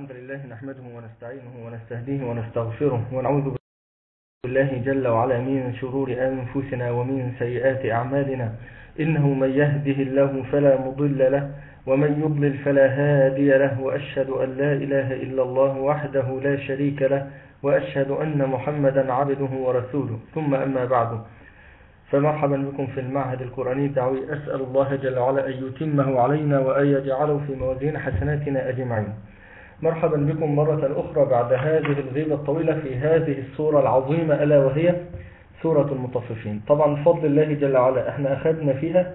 الحمد لله نحمده ونستعينه ونستهديه ونستغفره ونعوذ بالله جل وعلا من شرور أنفسنا ومن سيئات أعمالنا. إنه من يهده الله فلا مضل له ومن يضلل فلا هادي له وأشهد أن لا إله إلا الله وحده لا شريك له وأشهد أن محمدا عبده ورسوله. ثم أما بعد فمرحبا بكم في المعهد القرآني الدعوي. أسأل الله جل وعلا أن يتمه علينا وأن يجعله في موازين حسناتنا أجمعين. مرحبا بكم مرة أخرى بعد هذه الغيبة الطويلة في هذه السورة العظيمة ألا وهي سورة المطففين. طبعا بفضل الله جل وعلا إحنا أخذنا فيها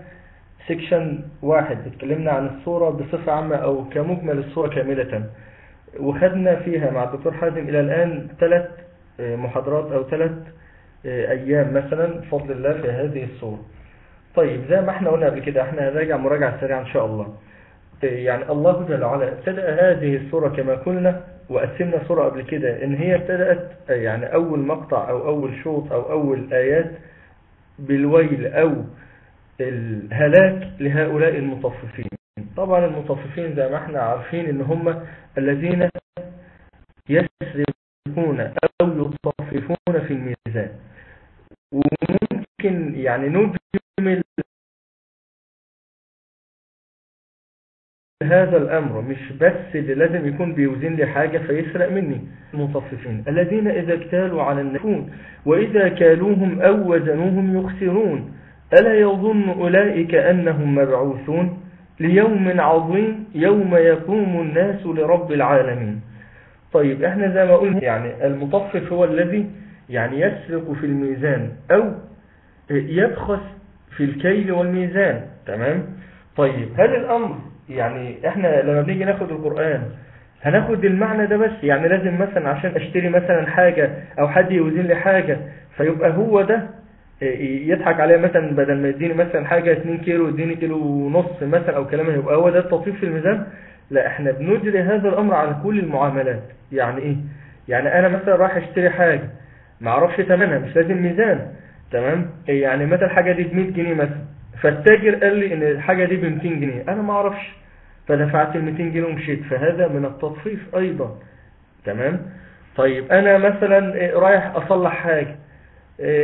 سيكشن واحد اتكلمنا عن السورة بصفة عامة أو كمجمل السورة كاملة. وخدنا فيها مع الدكتور حازم إلى الآن ثلاث محاضرات أو ثلاث أيام مثلا بفضل الله في هذه السورة. طيب زي ما إحنا قلنا قبل كده إحنا هنراجع مراجعة سريعة إن شاء الله. يعني الله جل وعلا ابتدأ هذه السورة كما قلنا وقسمنا سورة قبل كده إن هي ابتدأت يعني أول مقطع أو أول شوط أو أول آيات بالويل أو الهلاك لهؤلاء المطففين. طبعا المطففين زي ما إحنا عارفين إن هم الذين يسرقون أو يطففون في الميزان. وممكن يعني نجمل هذا الأمر مش بس اللي لازم يكون بيوزن لي حاجة فيسرق مني المطففين. الذين إذا اكتالوا على النفون وإذا كالوهم أو وزنوهم يخسرون ألا يظن أولئك أنهم مبعوثون؟ ليوم عظيم يوم يقوم الناس لرب العالمين. طيب إحنا زي ما قلنا يعني المطفف هو الذي يعني يسرق في الميزان أو يبخس في الكيل والميزان. تمام؟ طيب هل الأمر يعني إحنا لما بنيجي ناخد القرآن هناخد المعنى ده بس. يعني لازم مثلا عشان أشتري مثلا حاجة أو حد يوزن لي حاجة فيبقى هو ده يضحك عليها مثلا بدل ما يديني مثلا حاجة 2 كيلو يديني كيلو ونص مثلا أو كلام يبقى هو ده التطفيف في الميزان. لا إحنا بنجري هذا الأمر على كل المعاملات. يعني إيه؟ يعني أنا مثلا رايح أشتري حاجة ما أعرفش ثمنها مش لازم ميزان. تمام؟ يعني مثلا الحاجة دي ب 100 جنيه مثلا. فالتاجر قال لي إن الحاجة دي ب 200 جنيه. أنا ما أعرفش. فدفعت ال 200 جنيه ومشيت. فهذا من التطفيف أيضا. تمام؟ طيب أنا مثلا رايح أصلح حاجة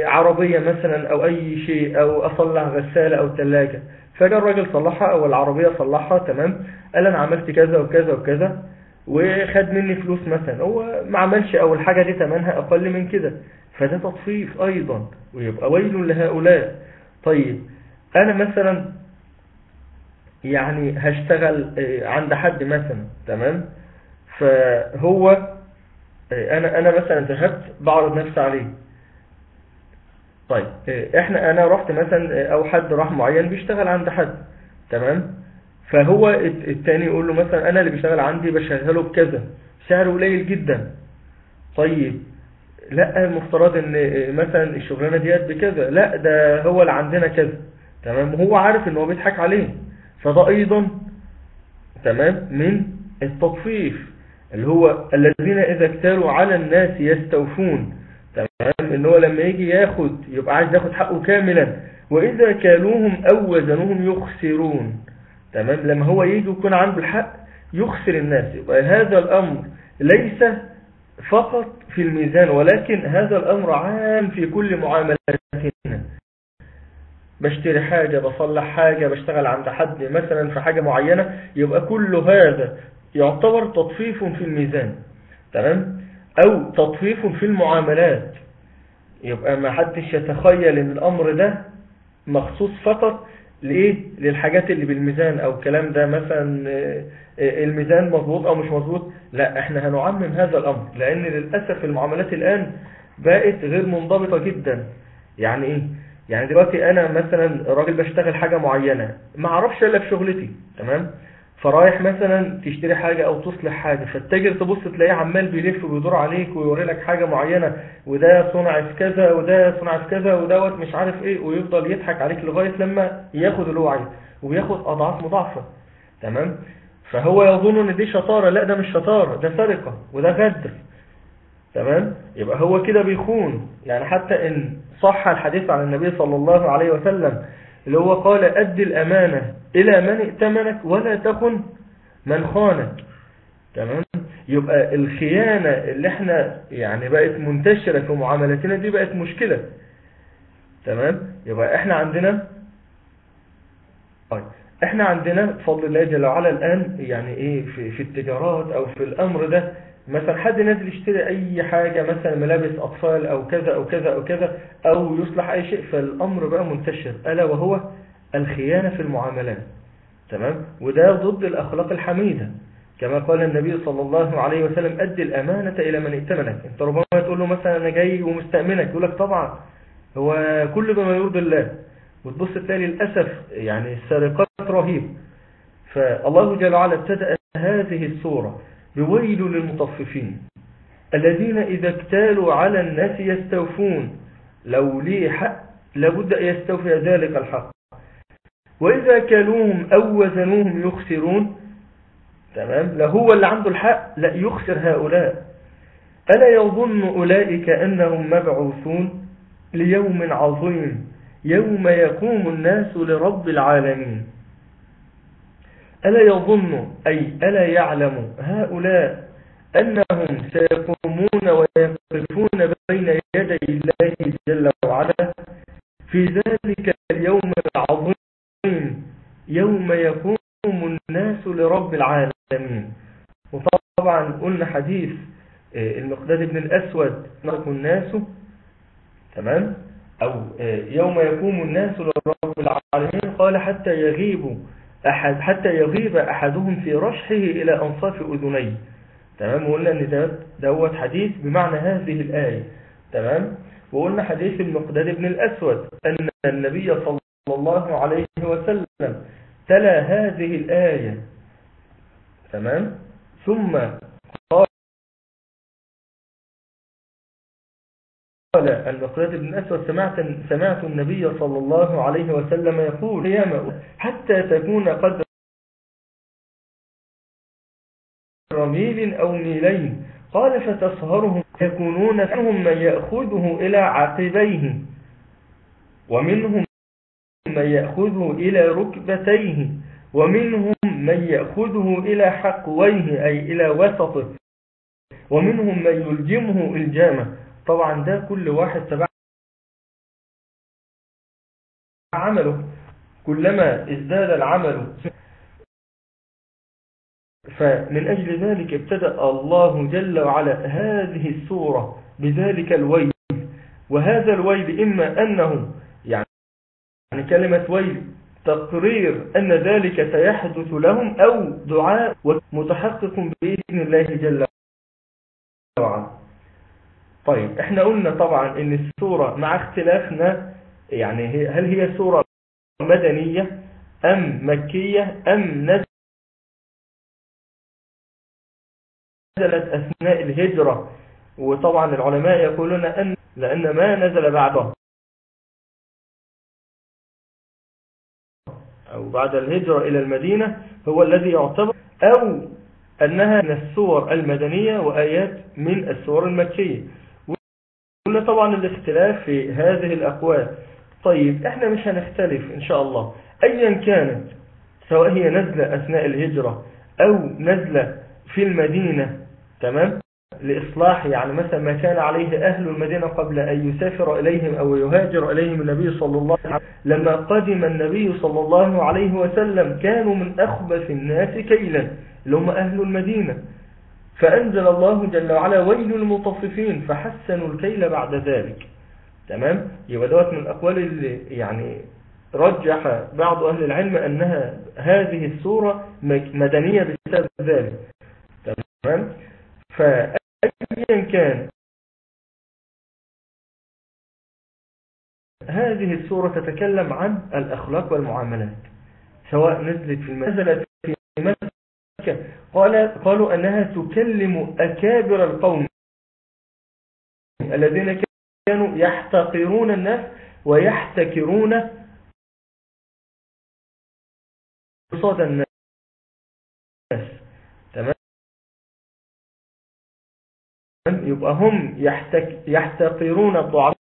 عربية مثلا أو أي شيء أو أصلح غسالة أو ثلاجة فجاء الراجل صلحها أو العربية صلحها. تمام؟ قال أنا عملت كذا وكذا وكذا وخد مني فلوس مثلا. هو ما عملش أو الحاجة دي ثمنها أقل من كده. فده تطفيف أيضا ويبقى ويل لهؤلاء. طيب أنا مثلا يعني هشتغل عند حد مثلا تمام؟ فهو أنا أنا مثلا ذهبت بعرض نفسي عليه. طيب إحنا أنا رحت مثلا أو حد راح معين بيشتغل عند حد تمام؟ فهو التاني يقول له مثلا أنا اللي بيشتغل عندي بشغله بكذا سعره قليل جدا. طيب لأ المفترض إن مثلا الشغلانة ديت بكذا لأ ده هو اللي عندنا كذا. تمام؟ وهو عارف إن هو بيضحك عليه. فده أيضا تمام؟ من التطفيف اللي هو الذين إذا اكتالوا على الناس يستوفون. تمام؟ إن هو لما يجي ياخد يبقى عايز ياخد حقه كاملا. وإذا كالوهم أو وزنوهم يخسرون. تمام؟ لما هو يجي يكون عنده الحق يخسر الناس. يبقى هذا الأمر ليس فقط في الميزان ولكن هذا الأمر عام في كل معاملاتنا بشتري حاجة بصلح حاجة بشتغل عند حد مثلا في حاجة معينة يبقى كل هذا يعتبر تطفيف في الميزان. تمام؟ أو تطفيف في المعاملات. يبقى ما حدش يتخيل إن الأمر ده مخصوص فقط لإيه؟ للحاجات اللي بالميزان أو الكلام ده مثلا الميزان مظبوط أو مش مظبوط. لا إحنا هنعمم هذا الأمر لأن للأسف المعاملات الآن بقت غير منضبطة جدا. يعني إيه؟ يعني دلوقتي أنا مثلا راجل بشتغل حاجة معينة ما أعرفش إلا في شغلتي تمام؟ فرايح مثلا تشتري حاجة أو تصلح حاجة فالتاجر تبص تلاقيه عمال بيلف ويدور عليك ويوري لك حاجة معينة وده صنع كذا وده صنع كذا ودوت مش عارف إيه ويفضل يضحك عليك لغاية لما ياخد اللي هو عايزه وبياخد أضعاف مضاعفة تمام؟ فهو يظن إن دي شطارة لا ده مش شطارة ده سرقة وده غدر. تمام؟ يبقى هو كده بيخون. يعني حتى إن صح الحديث عن النبي صلى الله عليه وسلم اللي هو قال أد الأمانة إلى من ائتمنك ولا تخن من خانك. تمام؟ يبقى الخيانة اللي إحنا يعني بقت منتشرة في معاملاتنا دي بقت مشكلة. تمام؟ يبقى إحنا عندنا طيب إحنا عندنا بفضل الله جل وعلا الآن يعني إيه في, في التجارات أو في الأمر ده مثلا حد نازل يشتري أي حاجة مثلا ملابس أطفال أو كذا أو كذا أو كذا أو يصلح أي شيء فالأمر بقى منتشر ألا وهو الخيانة في المعاملات. تمام؟ وده ضد الأخلاق الحميدة. كما قال النبي صلى الله عليه وسلم أدي الأمانة إلى من ائتمنك. أنت ربما تقول له مثلا أنا جاي ومستأمنك. يقول لك طبعا هو كل بما يرضي الله. وتبص تلاقي للأسف يعني السرقات رهيب. فالله جل وعلا ابتدأ هذه السورة بويل للمطففين. الذين إذا اكتالوا على الناس يستوفون. لو لي حق لابد أن يستوفي ذلك الحق. وإذا كالوهم أو وزنوهم يخسرون. تمام؟ لا هو اللي عنده الحق. لا يخسر هؤلاء. ألا يظن أولئك أنهم مبعوثون ليوم عظيم. يوم يقوم الناس لرب العالمين. ألا يظن أي ألا يعلم هؤلاء أنهم سيقومون ويقفون بين يدي الله جل وعلا؟ في ذلك اليوم العظيم يوم يقوم الناس لرب العالمين. وطبعا قلنا حديث المقداد بن الأسود نرك الناس تمام؟ أو يوم يقوم الناس لرب العالمين قال حتى يغيب أحد حتى يغيب أحدهم في رشحه إلى أنصاف أذنيه. تمام؟ وقلنا أن دوت حديث بمعنى هذه الآية. تمام؟ وقلنا حديث المقداد بن الأسود أن النبي صلى الله عليه وسلم تلا هذه الآية. تمام؟ ثم المقداد بن أسود سمعت, سمعت النبي صلى الله عليه وسلم يقول يا حتى تكون قدر ميل أو ميلين قال فتصهرهم يكونون فيهم من يأخذه إلى عقبيه ومنهم من يأخذه إلى ركبتيه ومنهم من يأخذه إلى حقويه أي إلى وسطه ومنهم من يلجمه إلجامة. طبعا ده كل واحد تبع عمله. كلما ازداد العمل فمن أجل ذلك ابتدأ الله جل وعلا هذه السورة بذلك الويل. وهذا الويل إما أنه يعني كلمة ويل تقرير أن ذلك سيحدث لهم أو دعاء متحقق بإذن الله جل وعلا. طيب إحنا قلنا طبعا إن السورة مع اختلافنا يعني هل هي سورة مدنية أم مكية أم نزلت أثناء الهجرة؟ وطبعا العلماء يقولون ان لأن ما نزل بعده. أو بعد الهجرة إلى المدينة هو الذي يعتبر أو أنها من السور المدنية وآيات من السور المكية. قلنا طبعا الاختلاف في هذه الأقوال. طيب إحنا مش هنختلف إن شاء الله. ايا كانت سواء هي نزلة أثناء الهجرة أو نزلة في المدينة تمام؟ لإصلاح يعني مثلا ما كان عليه أهل المدينة قبل أن يسافر إليهم أو يهاجر إليهم النبي صلى الله عليه وسلم. لما قدم النبي صلى الله عليه وسلم كانوا من أخبث الناس كيلا اللي هم أهل المدينة. فأنزل الله جل وعلا ويل المطففين فحسنوا الكيل بعد ذلك. تمام؟ يبقى دوت من الأقوال اللي يعني رجح بعض أهل العلم أنها هذه السورة مدنية بسبب ذلك. تمام؟ فأيا كان هذه السورة تتكلم عن الأخلاق والمعاملات سواء نزلت في نزلت في مكة قال قالوا أنها تكلم أكابر القوم الذين كانوا يحتقرون الناس ويحتكرون قصاد الناس. تمام؟ يبقى هم يحتك يحتقرون الضعفاء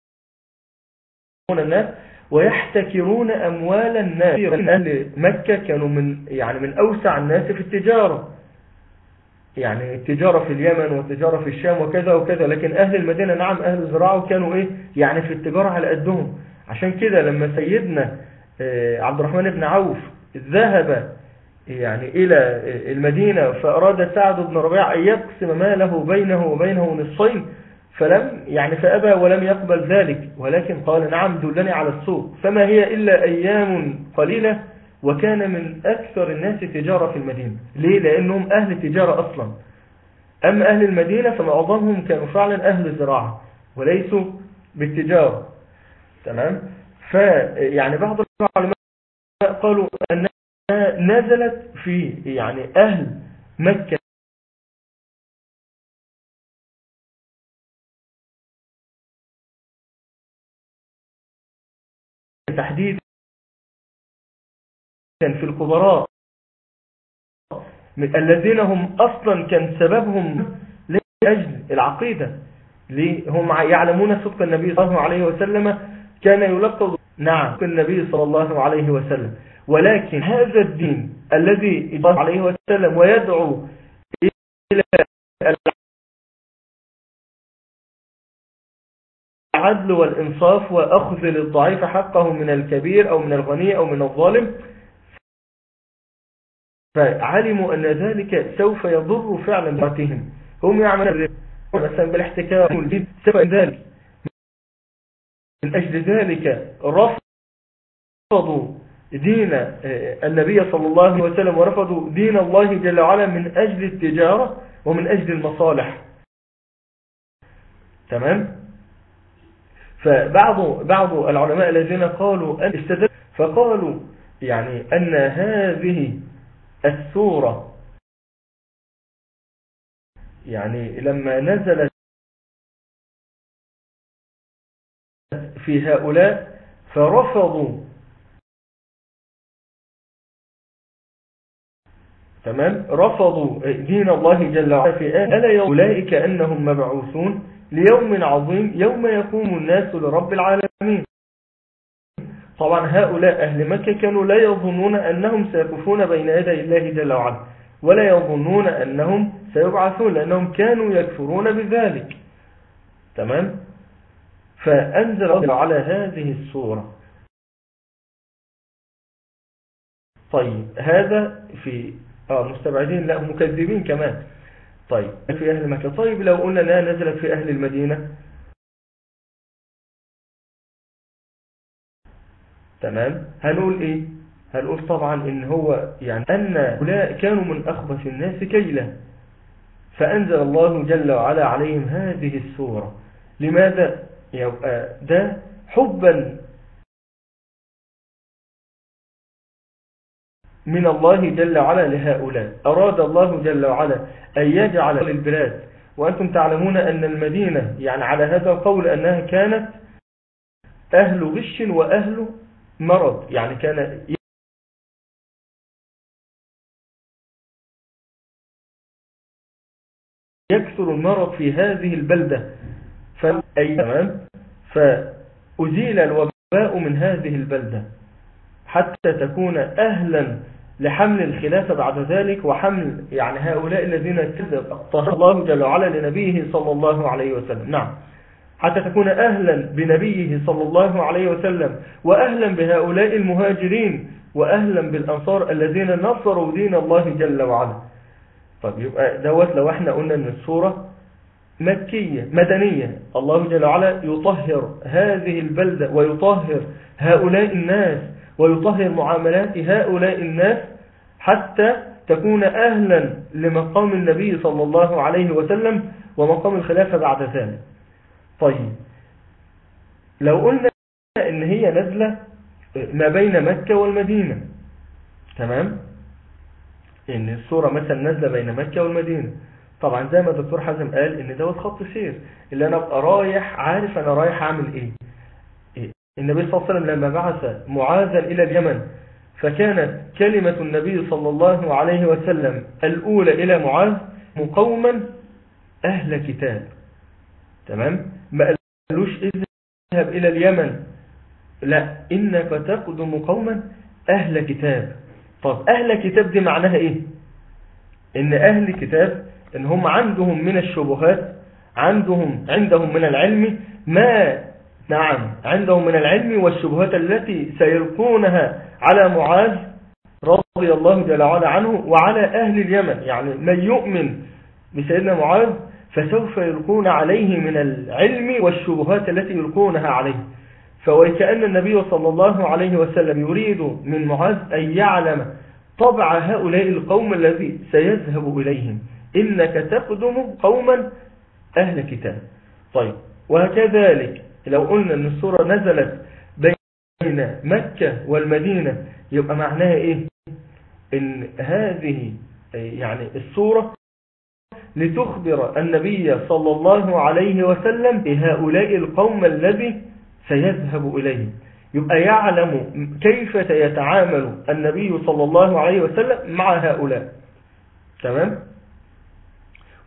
الناس ويحتكرون أموال الناس. أهل مكة كانوا من يعني من أوسع الناس في التجارة. يعني التجارة في اليمن والتجارة في الشام وكذا وكذا لكن أهل المدينة نعم أهل الزراعة وكانوا إيه؟ يعني في التجارة على قدهم. عشان كده لما سيدنا آه، عبد الرحمن بن عوف ذهب يعني إلى المدينة فأراد سعد بن ربيع أن يقسم ماله بينه وبينه نصفين فلم يعني فأبى ولم يقبل ذلك. ولكن قال نعم دلني على السوق. فما هي إلا أيام قليلة وكان من أكثر الناس تجارة في المدينة. ليه؟ لأنهم أهل تجارة أصلا. أما أهل المدينة؟ فمعظمهم كانوا فعلا أهل زراعة وليسوا بالتجارة. تمام؟ فيعني بعض العلماء قالوا أنها نزلت في يعني أهل مكة. تحديدا في الكبراء. الذين هم أصلا كان سببهم لأجل العقيدة هم يعلمون صدق النبي صلى الله عليه وسلم كان يلقب نعم النبي صلى الله عليه وسلم. ولكن هذا الدين الذي الله عليه وسلم ويدعو إلى العدل والإنصاف وأخذ للضعيف حقه من الكبير أو من الغني أو من الظالم فعلموا أن ذلك سوف يضر فعلا ذاتهم هم يعملون مثلا بالاحتكار والجد سبب ذلك. من أجل ذلك رفضوا دين آه، النبي صلى الله عليه وسلم ورفضوا دين الله جل وعلا من أجل التجارة ومن أجل المصالح. تمام؟ فبعض بعض العلماء الذين قالوا أن استدل فقالوا يعني أن هذه السورة. يعني لما نزلت في هؤلاء فرفضوا. تمام؟ رفضوا دين الله جل وعلا في آية ألا أولئك أنهم مبعوثون ليوم عظيم يوم يقوم الناس لرب العالمين. طبعا هؤلاء أهل مكة كانوا لا يظنون أنهم سيكفون بين يدي الله جل وعلا ولا يظنون أنهم سيبعثون لأنهم كانوا يكفرون بذلك. تمام؟ فأنزل على هذه الصورة. طيب هذا في آه مستبعدين لا مكذبين كمان. طيب في أهل مكة. طيب لو قلنا أنها نزلت في أهل المدينة تمام؟ هنقول إيه؟ هنقول طبعا إن هو يعني أن هؤلاء كانوا من أخبث الناس كيلة فأنزل الله جل وعلا عليهم هذه السورة. لماذا؟ يبقى ده حبا من الله جل وعلا لهؤلاء. أراد الله جل وعلا أن يجعل البلاد وأنتم تعلمون أن المدينة يعني على هذا القول أنها كانت أهل غش وأهل مرض يعني كان يكثر المرض في هذه البلدة. تمام؟ فأزيل الوباء من هذه البلدة حتى تكون أهلا لحمل الخلافة بعد ذلك وحمل يعني هؤلاء الذين كذب الله جل وعلا لنبيه صلى الله عليه وسلم. نعم. حتى تكون أهلا بنبيه صلى الله عليه وسلم وأهلا بهؤلاء المهاجرين وأهلا بالأنصار الذين نصروا دين الله جل وعلا. طب يبقى دوت لو إحنا قلنا إن السورة مكية مدنية الله جل وعلا يطهر هذه البلدة ويطهر هؤلاء الناس ويطهر معاملات هؤلاء الناس حتى تكون أهلا لمقام النبي صلى الله عليه وسلم ومقام الخلافة بعد ذلك. طيب. لو قلنا إن هي نزلة ما بين مكة والمدينة. تمام؟ إن الصورة مثلا نازلة بين مكة والمدينة. طبعا زي ما الدكتور حازم قال إن دوت خط سير اللي أنا أبقى رايح عارف أنا رايح أعمل إيه. النبي صلى الله عليه وسلم لما بعث معاذا إلى اليمن فكانت كلمة النبي صلى الله عليه وسلم الأولى إلى معاذ مقوما أهل كتاب. تمام؟ ما قالوش اذهب إلى اليمن. لا إنك تقدم قوما أهل كتاب. طب أهل كتاب دي معناها إيه؟ إن أهل كتاب إن هم عندهم من الشبهات عندهم عندهم من العلم ما نعم عندهم من العلم والشبهات التي سيلقونها على معاذ رضي الله جل وعلا عنه وعلى أهل اليمن. يعني من يؤمن بسيدنا معاذ فسوف يلقون عليه من العلم والشبهات التي يلقونها عليه. فوكأن النبي صلى الله عليه وسلم يريد من معاذ أن يعلم طبع هؤلاء القوم الذي سيذهب إليهم. إنك تقدم قوما أهل كتاب. طيب وكذلك لو قلنا أن السورة نزلت بين مكة والمدينة يبقى معناها إيه؟ إن هذه يعني السورة لتخبر النبي صلى الله عليه وسلم بهؤلاء القوم الذي سيذهب إليه يبقى يعلم كيف سيتعامل النبي صلى الله عليه وسلم مع هؤلاء. تمام؟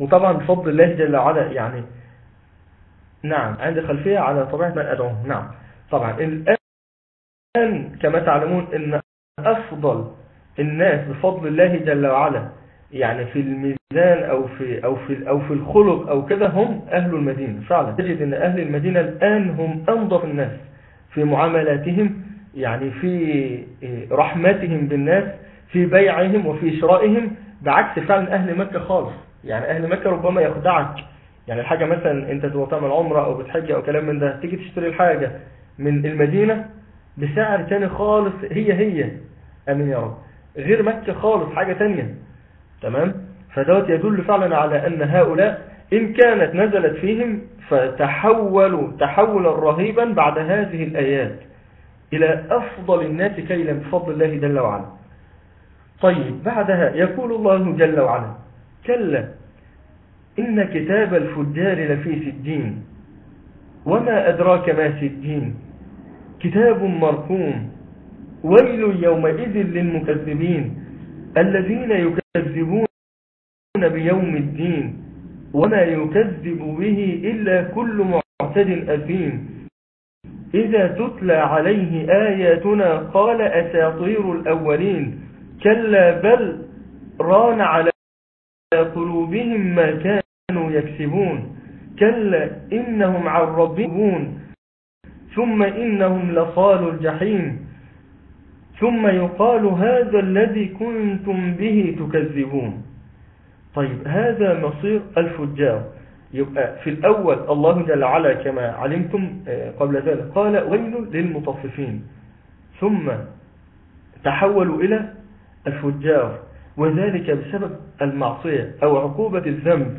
وطبعا بفضل الله جل وعلا يعني نعم عندي خلفية على طبيعة من أدعوه. نعم. طبعا الآن كما تعلمون أن أفضل الناس بفضل الله جل وعلا يعني في الميزان أو في, أو في, أو في الخلق أو كده هم أهل المدينة. فعلا. تجد أن أهل المدينة الآن هم أنظف الناس في معاملاتهم يعني في رحمتهم بالناس في بيعهم وفي شرائهم بعكس فعلا أهل مكة خالص. يعني أهل مكة ربما يخدعك. يعني الحاجة مثلا أنت تبقى تعمل عمرة أو بتحج أو كلام من ده تيجي تشتري الحاجة من المدينة بسعر تاني خالص هي هي. أمين يا رب. غير مكة خالص حاجة تانية. تمام؟ فدوت يدل فعلا على أن هؤلاء إن كانت نزلت فيهم فتحولوا تحولا رهيبا بعد هذه الآيات إلى أفضل الناس كيلا بفضل الله جل وعلا. طيب بعدها يقول الله جل وعلا كلا إن كتاب الفجار لفي سجين. وما أدراك ما سجين؟ كتاب مرقوم. ويل يومئذ للمكذبين الذين يكذبون بيوم الدين وما يكذب به إلا كل معتد أثيم. إذا تتلى عليه آياتنا قال أساطير الأولين. كلا بل ران على قلوبهم ما كانوا يكسبون. كلا إنهم عن ربهم ثم إنهم لصال الجحيم. ثم يقال هذا الذي كنتم به تكذبون. طيب هذا مصير الفجار. يبقى في الأول الله جل وعلا كما علمتم قبل ذلك قال ويل للمطففين. ثم تحولوا إلى الفجار وذلك بسبب المعصية أو عقوبة الذنب.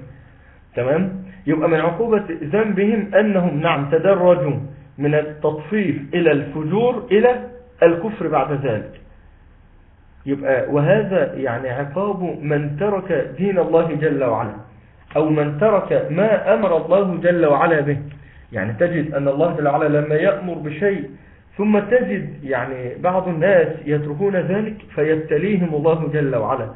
تمام؟ يبقى من عقوبة ذنبهم أنهم نعم تدرجوا من التطفيف إلى الفجور إلى الكفر بعد ذلك. يبقى وهذا يعني عقاب من ترك دين الله جل وعلا أو من ترك ما أمر الله جل وعلا به. يعني تجد أن الله جل وعلا لما يأمر بشيء ثم تجد يعني بعض الناس يتركون ذلك فيبتليهم الله جل وعلا.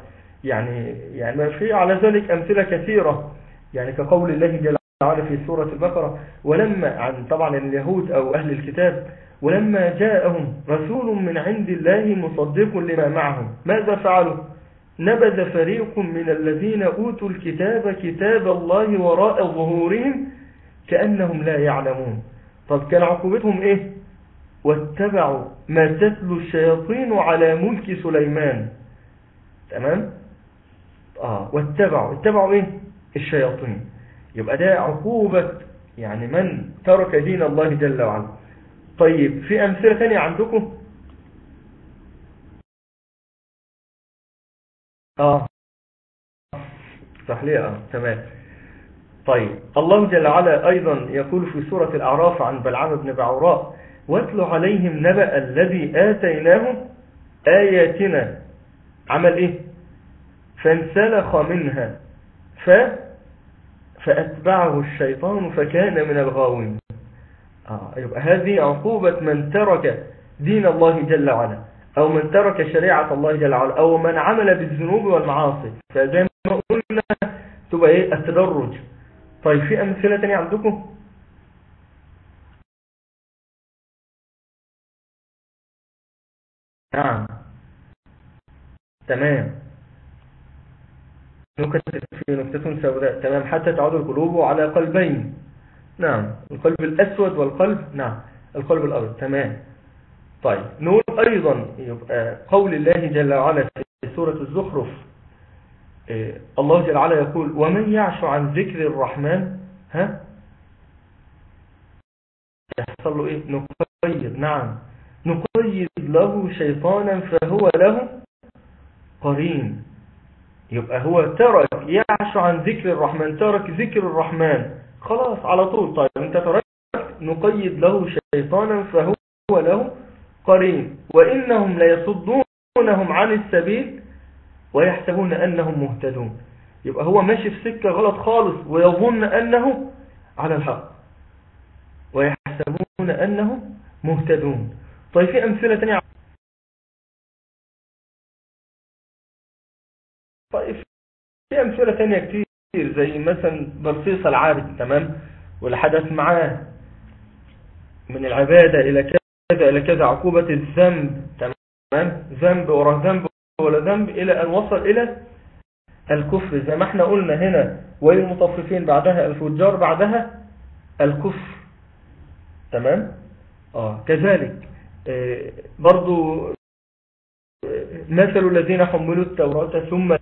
يعني يعني في على ذلك أمثلة كثيرة يعني كقول الله جل وعلا في سورة البقرة. ولما عن طبعا اليهود أو أهل الكتاب ولما جاءهم رسول من عند الله مصدق لما معهم. ماذا فعلوا؟ نبذ فريق من الذين أوتوا الكتاب كتاب الله وراء ظهورهم كأنهم لا يعلمون. طب كان عقوبتهم إيه؟ واتبعوا ما تتلو الشياطين على ملك سليمان. تمام؟ آه واتبعوا. اتبعوا إيه؟ الشياطين. يبقى ده عقوبة يعني من ترك دين الله جل وعلا. طيب في أمثلة ثانية عندكم؟ آه. صحيح آه تمام. طيب الله جل وعلا أيضا يقول في سورة الأعراف عن بلعام بن بعوراء واتل عليهم نبأ الذي آتيناه آياتنا. عمل إيه؟ فانسلخ منها ف فأتبعه الشيطان فكان من الغاوين. آه يبقى هذه عقوبة من ترك دين الله جل وعلا أو من ترك شريعة الله جل وعلا أو من عمل بالذنوب والمعاصي. فزي ما قلنا تبقى إيه؟ التدرج. طيب في أمثلة تانية عندكم؟ نعم. تمام. نكتة في نكتة سوداء. تمام. حتى تعود القلوب على قلبين. نعم. القلب الأسود والقلب نعم. القلب الأبيض. تمام. طيب. نقول أيضا يبقى قول الله جل وعلا في سورة الزخرف إيه، الله جل وعلا يقول ومن يعش عن ذكر الرحمن؟ ها؟ يحصل له إيه؟ نقيد نعم. نقيد له شيطانا فهو له قرين. يبقى هو ترك يعش عن ذكر الرحمن. ترك ذكر الرحمن. خلاص على طول. طيب انت ترك نقيد له شيطانا فهو له قرين. وإنهم ليصدونهم عن السبيل ويحسبون أنهم مهتدون. يبقى هو ماشي في سكة غلط خالص ويظن أنه على الحق. ويحسبون أنهم مهتدون. طيب في أمثلة تانية؟ طيب في أمثلة تانية كتير. زي مثلا برصيص العابد تمام؟ والحدث معاه من العبادة إلى كذا إلى كذا عقوبة الذنب تمام؟ ذنب ورا ذنب ولا ذنب إلى أن وصل إلى الكفر زي ما إحنا قلنا هنا والمطففين بعدها الفجار بعدها الكفر تمام؟ آه كذلك آه برضو مثل الذين حملوا التوراة ثم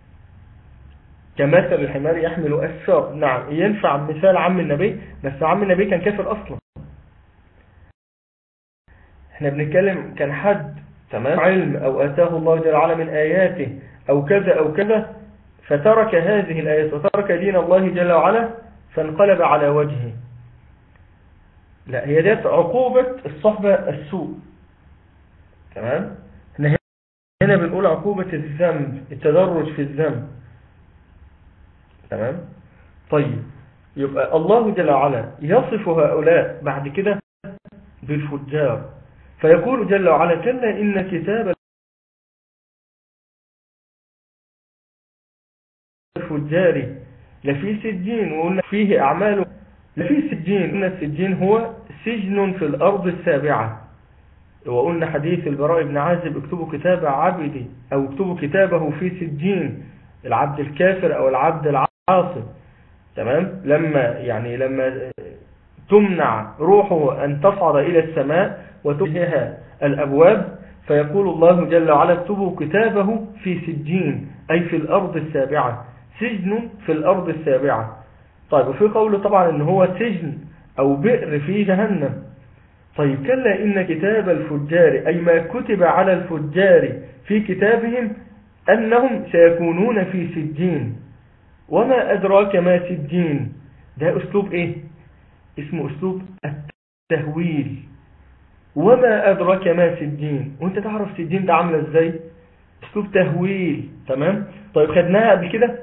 كمثل الحمار يحمل أسفار. نعم ينفع مثال عم النبي بس عم النبي كان كافر أصلا. إحنا بنتكلم كان حد تمام. علم أو أتاه الله جل وعلا من آياته أو كذا أو كذا فترك هذه الآيات وترك دين الله جل وعلا فانقلب على وجهه. لا هي ديت عقوبة الصحبة السوء. تمام؟ هنا بنقول عقوبة الذنب التدرج في الذنب. تمام؟ طيب يبقى الله جل وعلا يصف هؤلاء بعد كده بالفجار. فيقول جل وعلا كلا إن كتاب الفجار لفي سجين وقلنا فيه أعمال لفي سجين. قلنا السجين هو سجن في الأرض السابعة. وقلنا حديث البراء بن عازب اكتبوا كتاب عبدي أو اكتبوا كتابه في سجين. العبد الكافر أو العبد العاصي تمام؟ لما يعني لما تمنع روحه أن تصعد إلى السماء وتوجهها الأبواب فيقول الله جل وعلا اكتبوا كتابه في سجين أي في الأرض السابعة. سجن في الأرض السابعة. طيب وفي قول طبعا إن هو سجن أو بئر في جهنم. طيب كلا إن كتاب الفجار أي ما كتب على الفجار في كتابهم أنهم سيكونون في سجين. وما أدراك ما سجين ده أسلوب إيه؟ اسمه أسلوب التهويل. وما أدرك ما سجين وأنت تعرف سجين ده عاملة إزاي؟ أسلوب تهويل. تمام؟ طيب خدناها قبل كده؟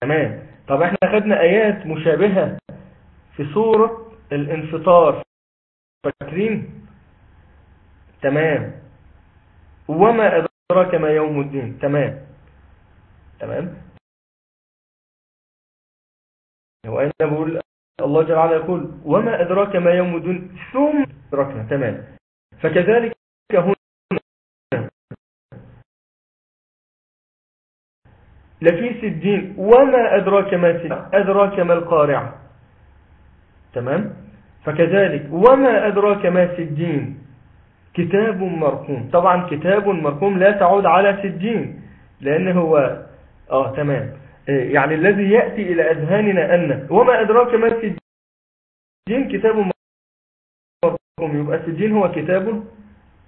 تمام. طب إحنا خدنا آيات مشابهة في سورة الانفطار. فاكرين؟ تمام. وما أدراك ما يوم الدين. تمام. تمام. هو أين بقول الله جل وعلا يقول وما أدراك ما يوم الدين. ثم أدركنا تمام. فكذلك هنا. لفي سجين وما أدراك ما سجين. أدراك ما القارعة. تمام. فكذلك وما أدراك ما سجين. كتاب مرقوم. طبعا كتاب مرقوم لا تعود على سجين لأنه هو آه تمام. يعني الذي يأتي إلى أذهاننا أن وما أدراك ما السجين كتاب مرقوم. يبقى السجين هو كتاب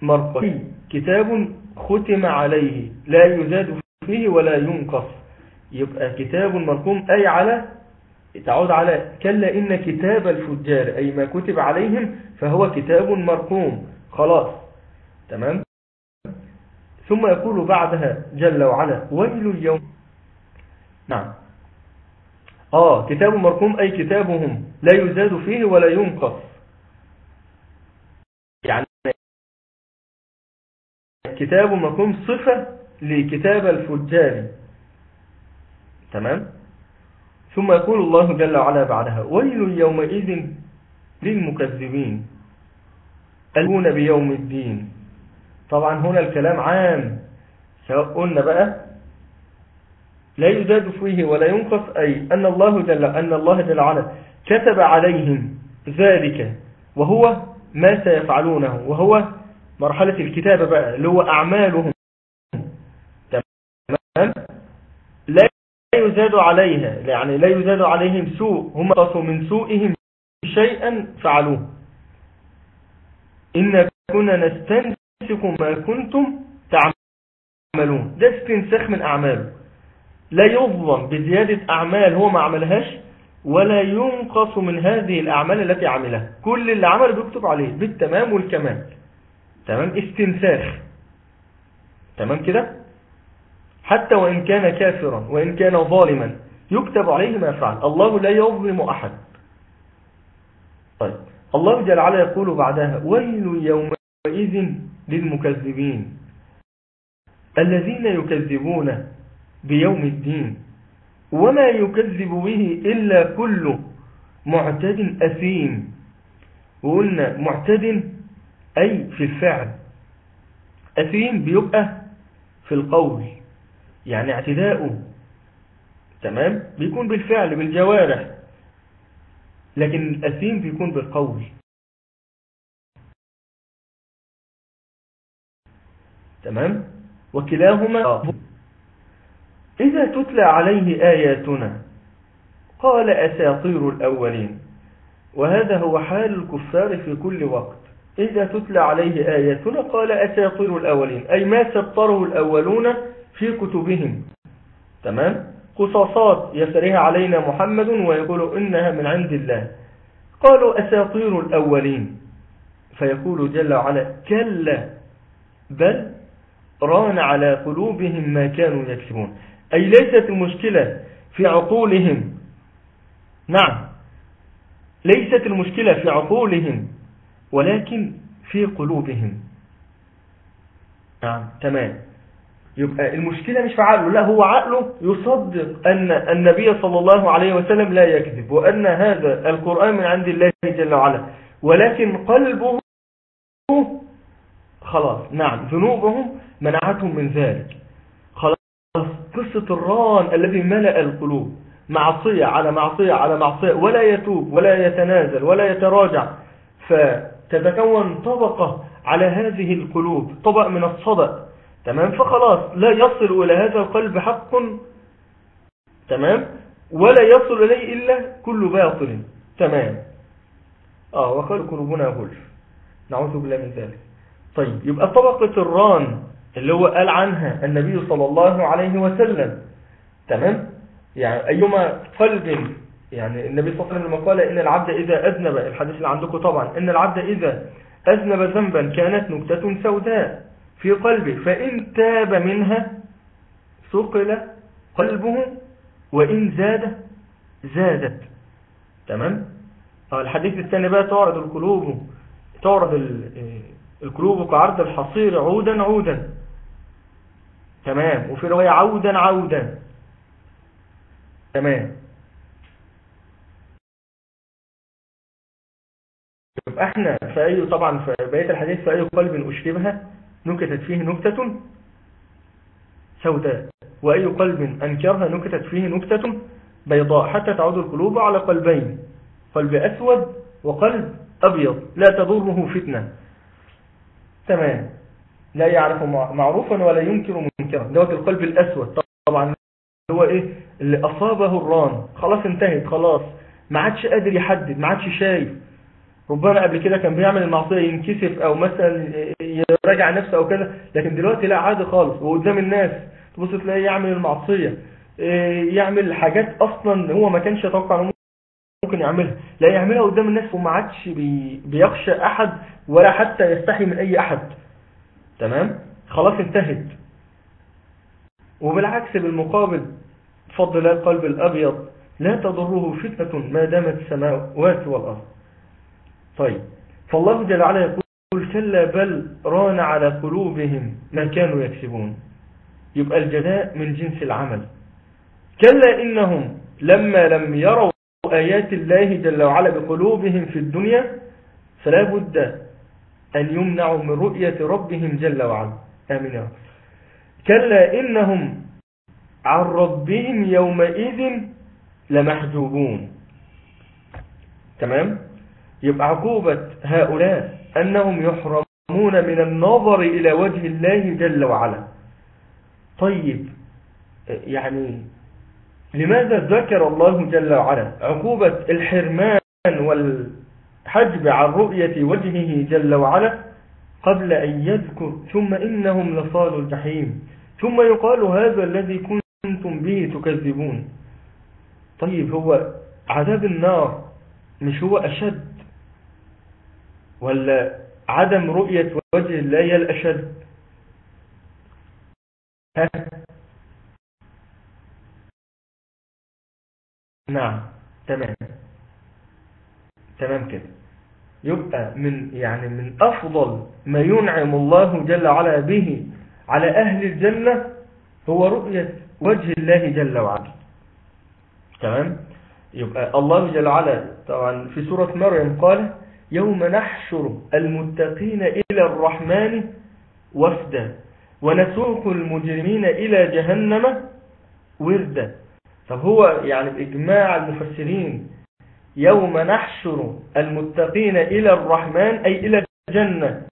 مرقوم. كتاب ختم عليه. لا يزاد فيه ولا ينقص. يبقى كتاب مرقوم أي على تعود على كلا إن كتاب الفجار أي ما كتب عليهم فهو كتاب مرقوم. خلاص. تمام؟ ثم يقول بعدها جل وعلا ويل اليوم. نعم. آه كتاب مرقوم أي كتابهم لا يزاد فيه ولا ينقص. يعني كتاب مرقوم صفة لكتاب الفجار. تمام؟ ثم يقول الله جل وعلا بعدها ويل يومئذ للمكذبين. الون بيوم الدين. طبعا هنا الكلام عام. قلنا بقى لا يزاد فيه ولا ينقص أي أن الله جل, أن الله جل وعلا كتب عليهم ذلك وهو ما سيفعلونه وهو مرحلة الكتابة بقى اللي هو أعمالهم. تمام؟ لا يزاد عليها يعني لا يزاد عليهم سوء هم قصوا من سوءهم شيئا فعلوه. إن كنا نستنسخ ما كنتم تعملون. ده استنساخ من أعماله لا يظلم بزيادة أعمال هو ما عملهاش ولا ينقص من هذه الأعمال التي عملها. كل اللي عمله بيكتب عليه بالتمام والكمال. تمام؟ استنساخ. تمام كده؟ حتى وإن كان كافرا وإن كان ظالما يكتب عليه ما فعل. الله لا يظلم أحد. طيب. الله جل وعلا يقول بعدها ويل يومئذ للمكذبين الذين يكذبون بيوم الدين وما يكذب به إلا كل معتد أثيم. وقلنا معتد أي في الفعل. أثيم بيبقى في القول يعني اعتداؤه تمام؟ بيكون بالفعل بالجوارح. لكن الأثيم بيكون بالقول. تمام؟ وكلاهما إذا تتلى عليه آياتنا قال أساطير الأولين وهذا هو حال الكفار في كل وقت. إذا تتلى عليه آياتنا قال أساطير الأولين أي ما سطره الأولون في كتبهم. تمام؟ قصاصات يسرها علينا محمد ويقول إنها من عند الله. قالوا أساطير الأولين. فيقول جل وعلا كلا بل ران على قلوبهم ما كانوا يكسبون. أي ليست المشكلة في عقولهم. نعم ليست المشكلة في عقولهم ولكن في قلوبهم. نعم تمام. يبقى المشكلة مش في عقله لا هو عقله يصدق أن النبي صلى الله عليه وسلم لا يكذب وأن هذا القرآن من عند الله جل وعلا. ولكن قلبه خلاص نعم ذنوبهم منعتهم من ذلك. خلاص قصة الران الذي ملأ القلوب معصية على معصية على معصية ولا يتوب ولا يتنازل ولا يتراجع. فتتكون طبقة على هذه القلوب طبق من الصدق. تمام؟ فخلاص لا يصل إلى هذا القلب حق. تمام؟ ولا يصل إليه إلا كل باطل. تمام. آه وقال قلوبنا غلف. نعوذ بالله من ذلك. طيب يبقى طبقة الران اللي هو قال عنها النبي صلى الله عليه وسلم. تمام؟ يعني أيما قلب يعني النبي صلى الله عليه وسلم قال إن العبد إذا أذنب الحديث اللي عندكم طبعا إن العبد إذا أذنب ذنبا كانت نكتة سوداء. في قلبه. فإن تاب منها ثقل قلبه وإن زاد زادت. تمام؟ الحديث الثاني بقى تعرض القلوب تعرض القلوب كعرض الحصير عودا عودا. تمام؟ وفي رواية عودا عودا. تمام. يبقى إحنا في اي طبعا في بقية الحديث في أي قلب اشربها نكتت فيه نكتة سوداء. وأي قلب أنكرها نكتت فيه نكتة بيضاء. حتى تعود القلوب على قلبين قلب أسود وقلب أبيض. لا تضره فتنة. تمام. لا يعرف معروفا ولا ينكر منكرا. دوت القلب الأسود. طبعا هو إيه؟ اللي أصابه الران. خلاص انتهت. خلاص. ما عادش قادر يحدد. ما عادش شايف. ربما قبل كده كان بيعمل المعصية ينكسف أو مثلا يراجع نفسه أو كده لكن دلوقتي لا عادي خالص. وقدام الناس تبص تلاقيه يعمل المعصية يعمل حاجات أصلا هو ما كانش يتوقع إنه ممكن يعملها. لا يعملها قدام الناس وما عادش بي بيخشى أحد ولا حتى يستحي من أي أحد. تمام؟ خلاص انتهت. وبالعكس بالمقابل تفضل القلب الأبيض لا تضره فتنة ما دامت السماوات والأرض. طيب. فالله جل وعلا يقول كلا بل ران على قلوبهم ما كانوا يكسبون. يبقى الجزاء من جنس العمل. كلا إنهم لما لم يروا آيات الله جل وعلا بقلوبهم في الدنيا فلا بد أن يمنعوا من رؤية ربهم جل وعلا. آمين كلا إنهم عن ربهم يومئذ لمحجوبون. تمام؟ يبقى عقوبة هؤلاء أنهم يحرمون من النظر إلى وجه الله جل وعلا. طيب يعني لماذا ذكر الله جل وعلا عقوبة الحرمان والحجب عن رؤية وجهه جل وعلا؟ قبل أن يذكر ثم إنهم لصال الجحيم. ثم يقال هذا الذي كنتم به تكذبون. طيب هو عذاب النار مش هو أشد ولا عدم رؤية وجه الله هي الأشد؟ ها؟ نعم تمام. تمام كده. يبقى من يعني من أفضل ما ينعم الله جل وعلا به على أهل الجنة هو رؤية وجه الله جل وعلا. تمام؟ يبقى الله جل وعلا طبعا في سورة مريم قال يوم نحشر المتقين إلى الرحمن وفدا ونسوق المجرمين إلى جهنم وردا. طب هو يعني بإجماع المفسرين يوم نحشر المتقين إلى الرحمن أي إلى الجنة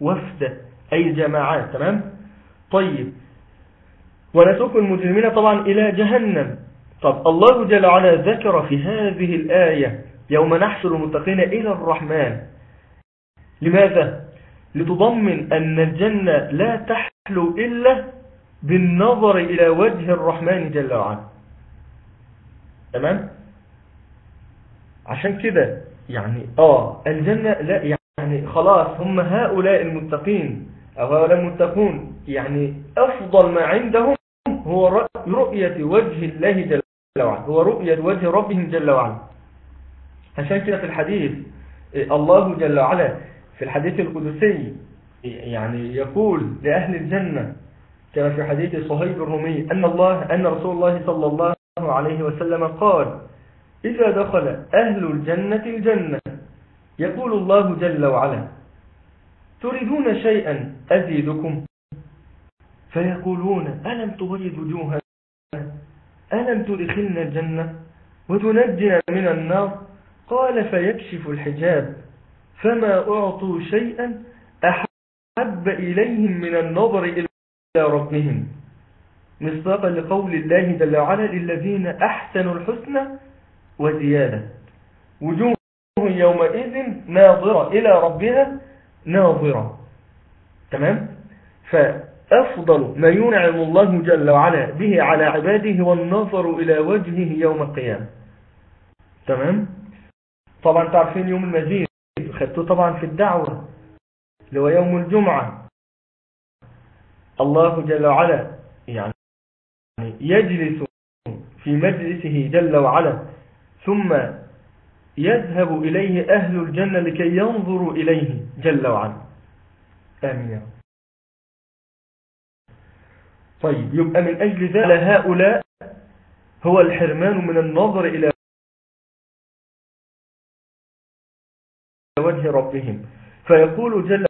وفدا. أي جماعات تمام؟ طيب. ونسوق المجرمين طبعا إلى جهنم. طب الله جل وعلا ذكر في هذه الآية يوم نحشر المتقين إلى الرحمن لماذا؟ لتضمن أن الجنة لا تحلو إلا بالنظر إلى وجه الرحمن جل وعلا تمام؟ عشان كده يعني آه الجنة لا يعني خلاص هم هؤلاء المتقين أو هؤلاء المتقون يعني أفضل ما عندهم هو رؤية وجه الله جل وعلا هو رؤية وجه ربهم جل وعلا عشان كده في الحديث الله جل وعلا في الحديث القدسي يعني يقول لأهل الجنة كما في حديث صهيب الرومي أن الله أن رسول الله صلى الله عليه وسلم قال إذا دخل أهل الجنة الجنة يقول الله جل وعلا تريدون شيئا أزيدكم؟ فيقولون ألم تبيض وجوهنا؟ ألم تدخلنا الجنة وتنجنا من النار؟ قال فيكشف الحجاب فما أعطوا شيئا أحب إليهم من النظر إلى ربهم. مصداقا لقول الله جل وعلا للذين أحسنوا الحسنى وزيادة. وجوه يومئذ ناظرة إلى ربها ناظرة. تمام؟ فأفضل ما ينعم الله جل وعلا به على عباده والنظر إلى وجهه يوم القيامة. تمام؟ طبعا تعرفين يوم المزيد؟ خدته طبعا في الدعوة اللي هو يوم الجمعة. الله جل وعلا يعني يجلس في مجلسه جل وعلا ثم يذهب إليه أهل الجنة لكي ينظروا إليه جل وعلا. آمين طيب يبقى من أجل ذلك هؤلاء هو الحرمان من النظر إلى وجه ربهم. فيقول جل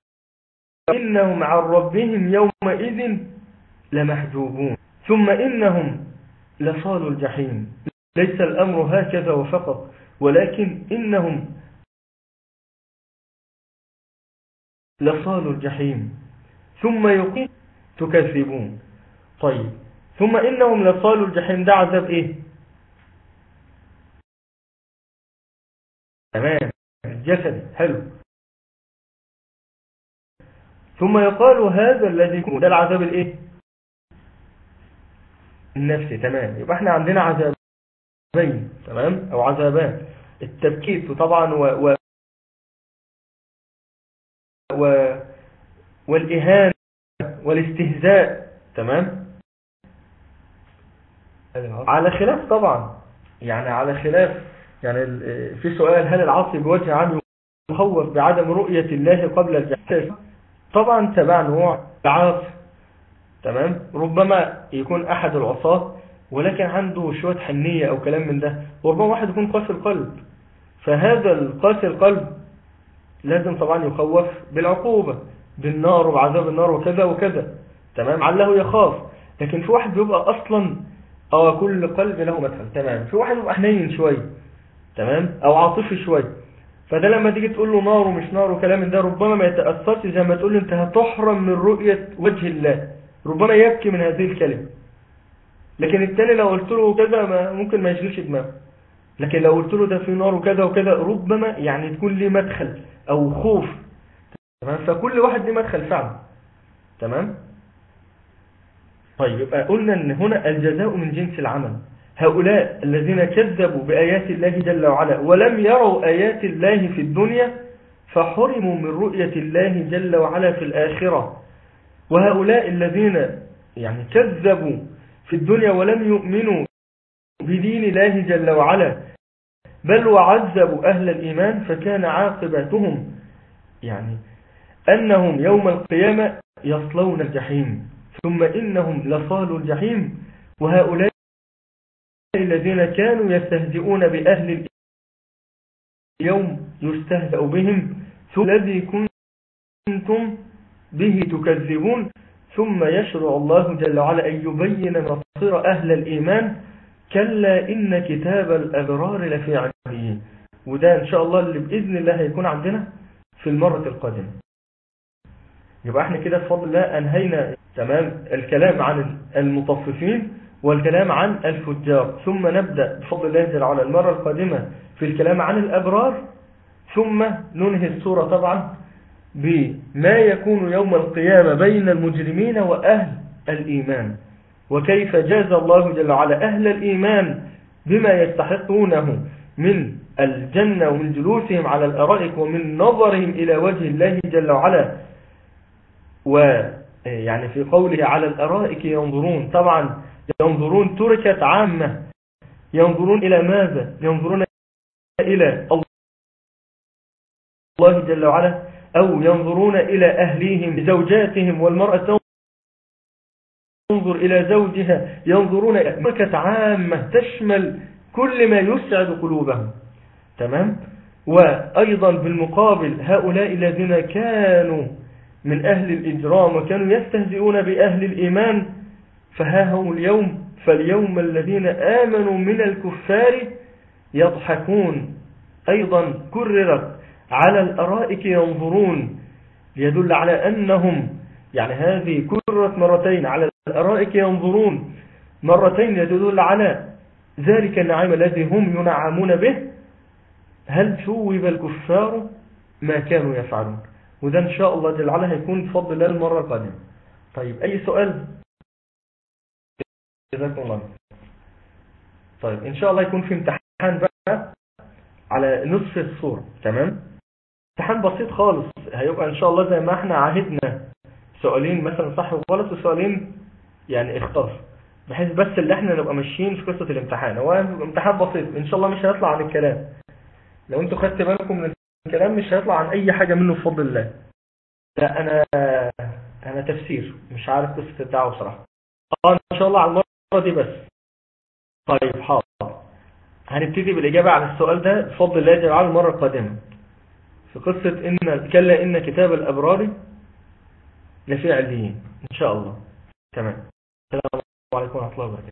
إنهم عن ربهم يومئذ لمحجوبون. ثم إنهم لصال الجحيم. ليس الأمر هكذا وفقط ولكن إنهم لصال الجحيم. ثم يقيم تكذبون. طيب ثم إنهم لصال الجحيم ده عذاب إيه؟ الجسد حلو. ثم يقال هذا الذي يكون ده العذاب الإيه؟ النفسي تمام. يبقى إحنا عندنا عذابين تمام؟ أو عذابان التبكيت طبعا و, و, و والإهانة والاستهزاء تمام؟ على خلاف طبعا يعني على خلاف يعني في سؤال هل العاصي بوجه عام يخوف بعدم رؤية الله قبل الجحيم طبعا تبع نوع العاصي تمام؟ ربما يكون أحد العصاة ولكن عنده شوية حنية أو كلام من ده. وربما واحد يكون قاسي القلب. فهذا القاسي القلب لازم طبعا يخوف بالعقوبة. بالنار وبعذاب النار وكذا وكذا. تمام؟ عله يخاف. لكن في واحد بيبقى أصلا آه كل قلب له مدخل تمام؟ في واحد بيبقى حنين شوية تمام؟ أو عاطفي شوية فده لما تيجي تقول له نار ومش نار وكلام ده ربما ما يتأثرش زي ما تقول أنت هتحرم من رؤية وجه الله. ربما يبكي من هذه الكلمة. لكن التاني لو قلت له كذا ما ممكن ما يشغلش دماغه. لكن لو قلت له ده في نار وكذا وكذا ربما يعني تكون ليه مدخل أو خوف. تمام؟ فكل واحد ليه مدخل فعلا. تمام؟ طيب يبقى قلنا إن هنا الجزاء من جنس العمل. هؤلاء الذين كذبوا بآيات الله جل وعلا ولم يروا آيات الله في الدنيا فحرموا من رؤية الله جل وعلا في الآخرة. وهؤلاء الذين يعني كذبوا في الدنيا ولم يؤمنوا بدين الله جل وعلا بل وعذبوا أهل الإيمان فكان عاقبتهم يعني أنهم يوم القيامة يصلون الجحيم ثم إنهم لصالوا الجحيم. وهؤلاء الذين كانوا يستهزئون بأهل اليوم يستهزأ بهم الذي كنتم به تكذبون ثم يشرع الله جل وعلا أن يبين مصير أهل الإيمان كلا إن كتاب الأبرار لفي عبدين وده إن شاء الله اللي بإذن الله هيكون عندنا في المرة القادمة. يبقى إحنا كده بفضل الله أنهينا تمام الكلام عن المطففين. والكلام عن الفجار. ثم نبدأ بفضل الله جل وعلا المرة القادمة في الكلام عن الأبرار. ثم ننهي السورة طبعا بما يكون يوم القيامة بين المجرمين وأهل الإيمان. وكيف جاز الله جل وعلا أهل الإيمان بما يستحقونه من الجنة ومن جلوسهم على الأرائك ومن نظرهم إلى وجه الله جل وعلا. ويعني في قوله على الأرائك ينظرون. طبعا ينظرون تركت عامة. ينظرون إلى ماذا؟ ينظرون إلى الله جل وعلا أو ينظرون إلى أهليهم زوجاتهم والمرأة تنظر إلى زوجها. ينظرون إلى ملكة عامة تشمل كل ما يسعد قلوبهم. تمام؟ وأيضا بالمقابل هؤلاء الذين كانوا من أهل الإجرام وكانوا يستهزئون بأهل الإيمان فها هم اليوم فاليوم الذين آمنوا من الكفار يضحكون. أيضا كررت على الأرائك ينظرون ليدل على أنهم يعني هذه كررت مرتين على الأرائك ينظرون. مرتين يدل على ذلك النعيم الذي هم ينعمون به. هل شوب الكفار ما كانوا يفعلون؟ وده إن شاء الله جل وعلا هيكون بفضل الله المرة القادمة. طيب أي سؤال؟ جزاكم طيب إن شاء الله يكون في امتحان بقى على نصف الصورة تمام؟ امتحان بسيط خالص هيبقى إن شاء الله زي ما إحنا عهدنا سؤالين مثلا صح وغلط وسؤالين يعني اختار بحيث بس اللي إحنا نبقى ماشيين في قصة الامتحان. هو امتحان بسيط إن شاء الله مش هيطلع عن الكلام. لو أنتوا خدت بالكم من الكلام مش هيطلع عن أي حاجة منه بفضل الله. لا أنا أنا تفسير مش عارف قصة الدعوة بصراحة. آه إن شاء الله على المرة دي بس. طيب حاضر. هنبتدي بالإجابة على السؤال ده بفضل الله وعلا المرة القادمة. في قصة إن كلا إن كتاب الأبرار لفي عليين إن شاء الله. تمام. السلام عليكم ورحمة الله وبركاته.